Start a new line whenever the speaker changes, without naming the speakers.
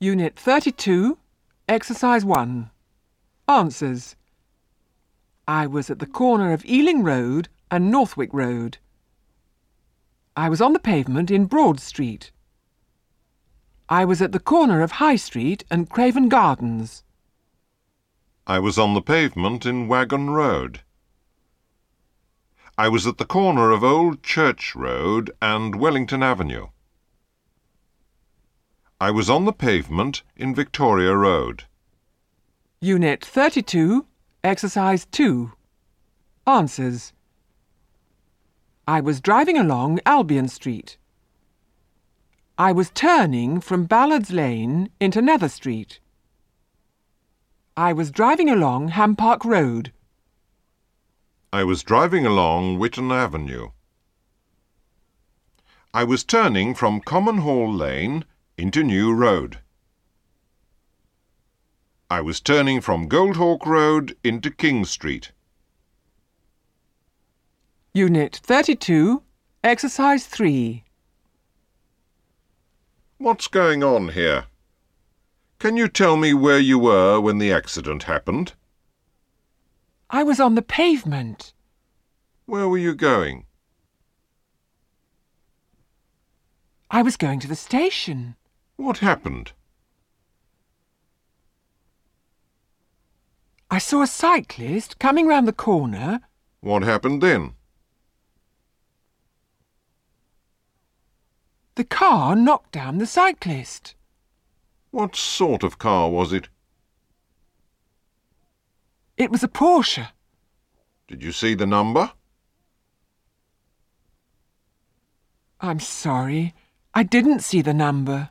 Unit 32, Exercise 1. Answers. I was at the corner of Ealing Road and Northwick Road. I was on the pavement in Broad Street. I was at the corner of High Street and Craven Gardens.
I was on the pavement in Wagon Road. I was at the corner of Old Church Road and Wellington Avenue. I was on the pavement in Victoria Road.
Unit 32, Exercise 2. Answers. I was driving along Albion Street. I was turning from Ballards Lane into Nether Street. I was driving along Ham Park Road.
I was driving along Witton Avenue. I was turning from Common Hall Lane into New Road. I was turning from Goldhawk Road into King Street.
Unit 32, Exercise 3.
What's going on here? Can you tell me where you were when the accident happened?
I was on the pavement.
Where were you going?
I was going to the station.
What happened?
I saw a cyclist coming round the corner.
What happened then?
The car knocked down the cyclist.
What sort of car was it?
It was a Porsche.
Did you see the number?
I'm sorry. I didn't see the number.